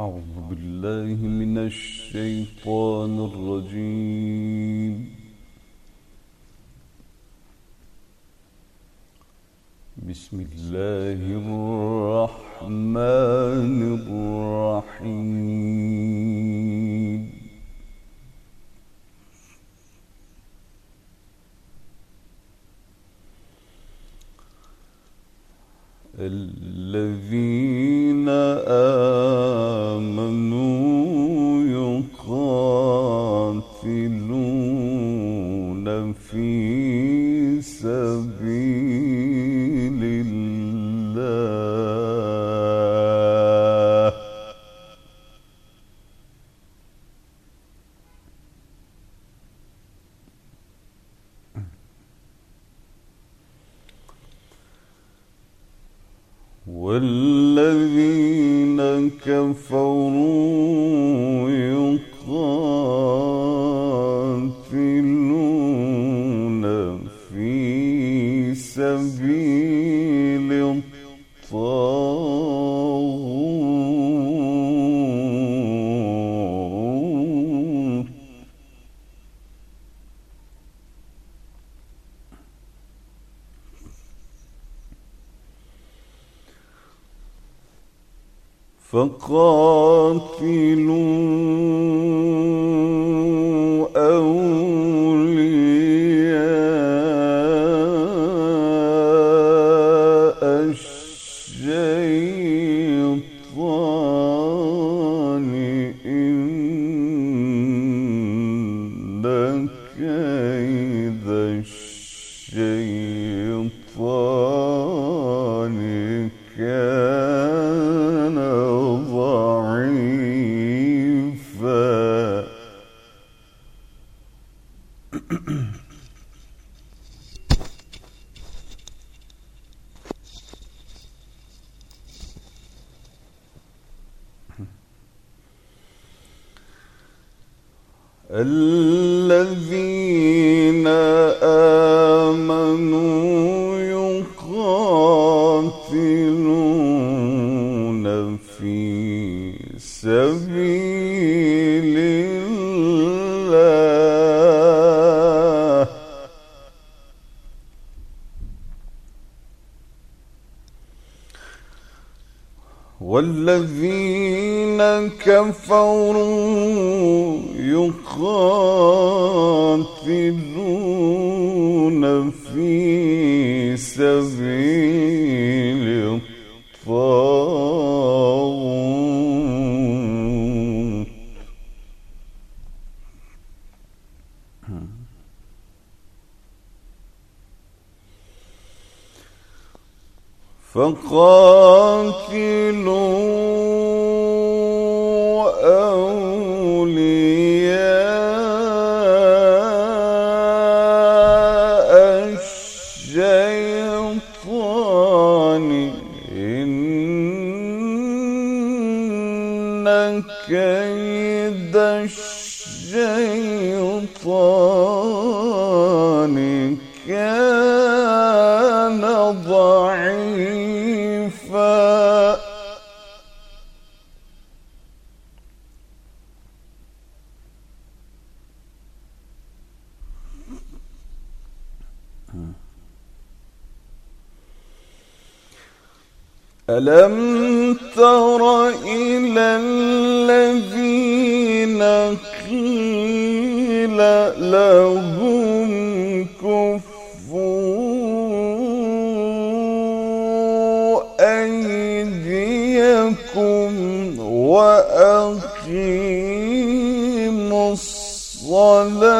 أعوذ بالله من الشيطان الرجيم. بسم الله الرحمن الرحيم. الذين آمنوا والذين كفروا الذين والذين كفروا يقاتلون في سبيل فقاتلوا ألم تر إلى الذين قيل لهم كفوا أيديكم وأقيموا الصلاة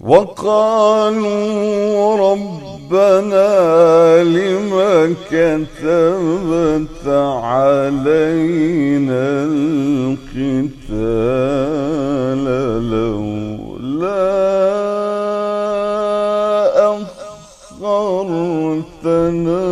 وقالوا ربنا لما كتبت علينا القتال لولا أخرتنا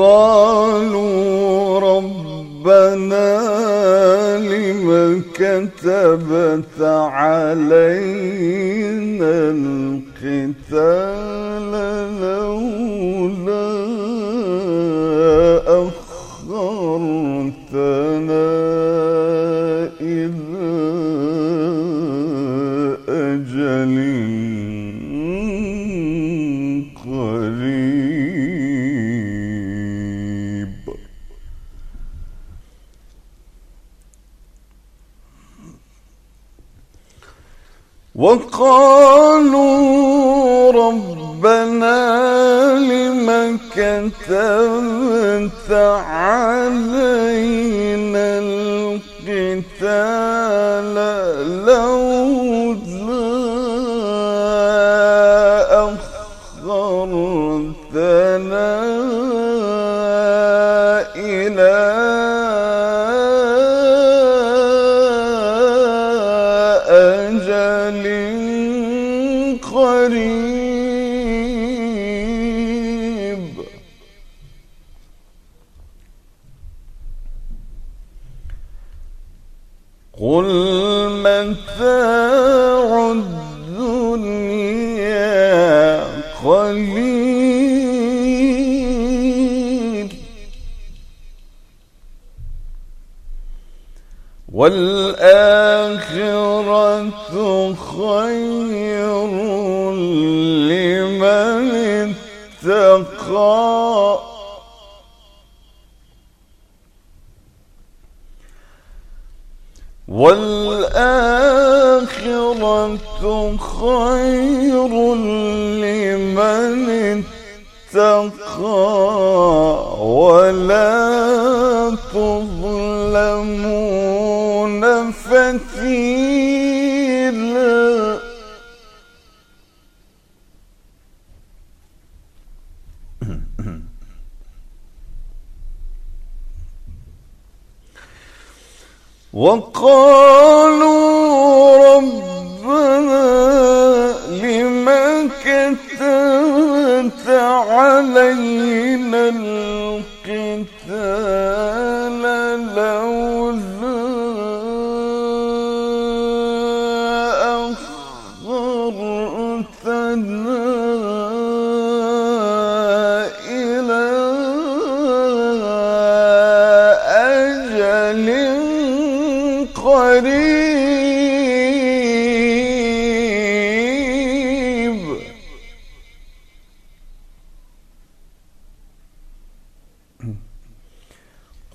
وقالوا ربنا لم كتبت علينا القتال كتبت قل متاع والآخرة خير لمن اتقى ولا تظلمون فتيلا. وقالوا ربنا لما كتبت علينا القتال لولا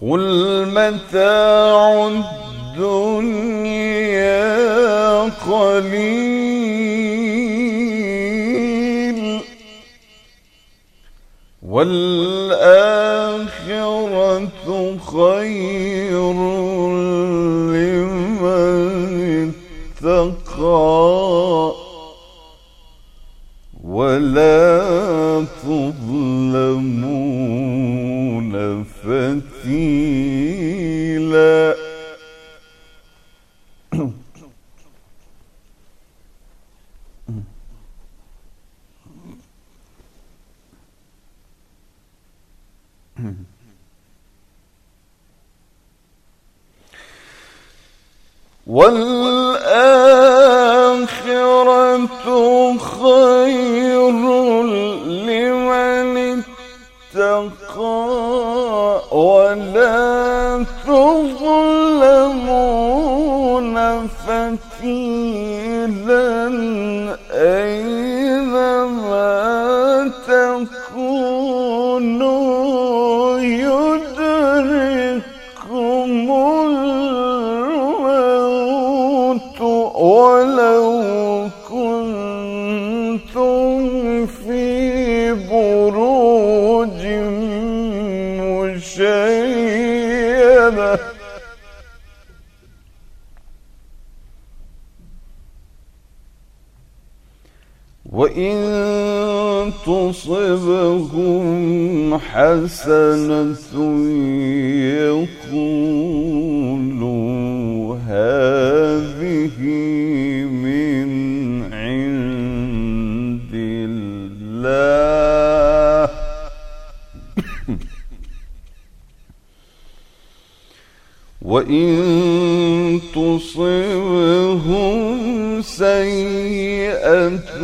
قل متاع الدنيا قليل. والآخرة اتقى في بروج وإن تصبهم حسنة يقولوا هذه الله وإن تصبهم سيئة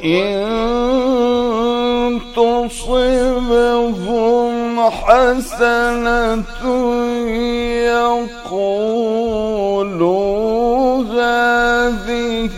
وإن تصبهم حسنة يقولوا هذه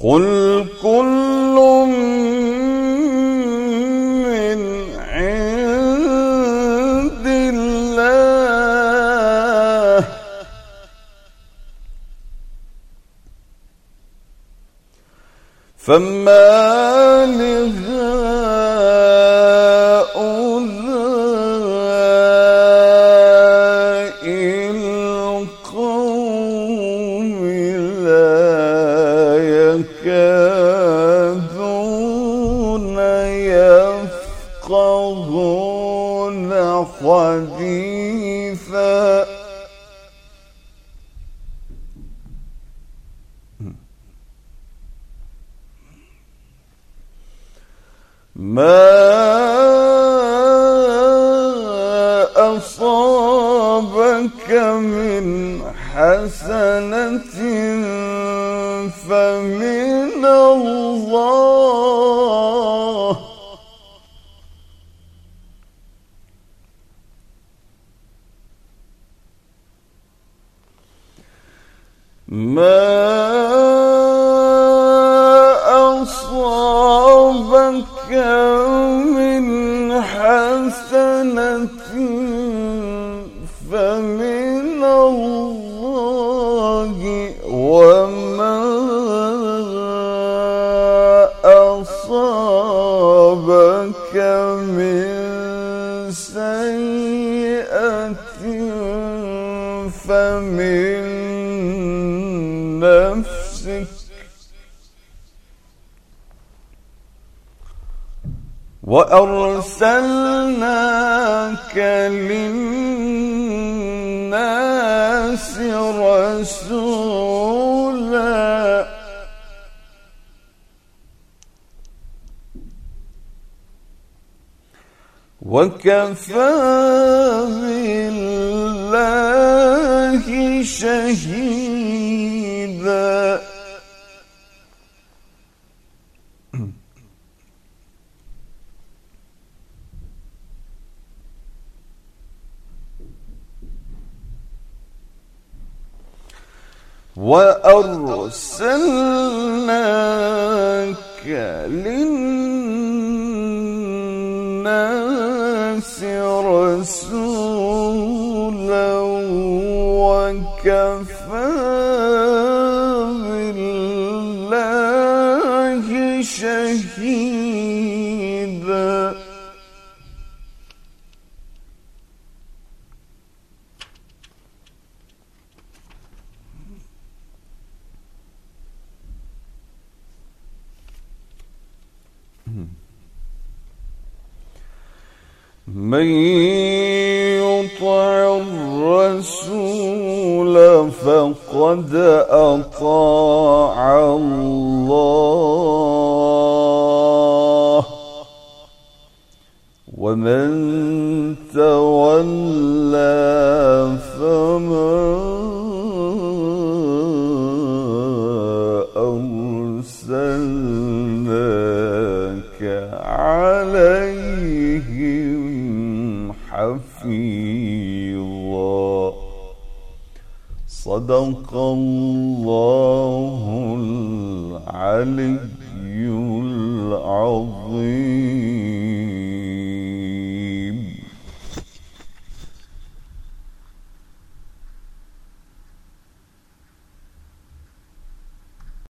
قل كل من عند الله فما لهؤلاء ما جاءك للناس رسولا. وكفى بالله شهيدا. وأرسلناك للناس رسولا. من يطع الرسول فقد أطاع الله. ومن صدق الله العلي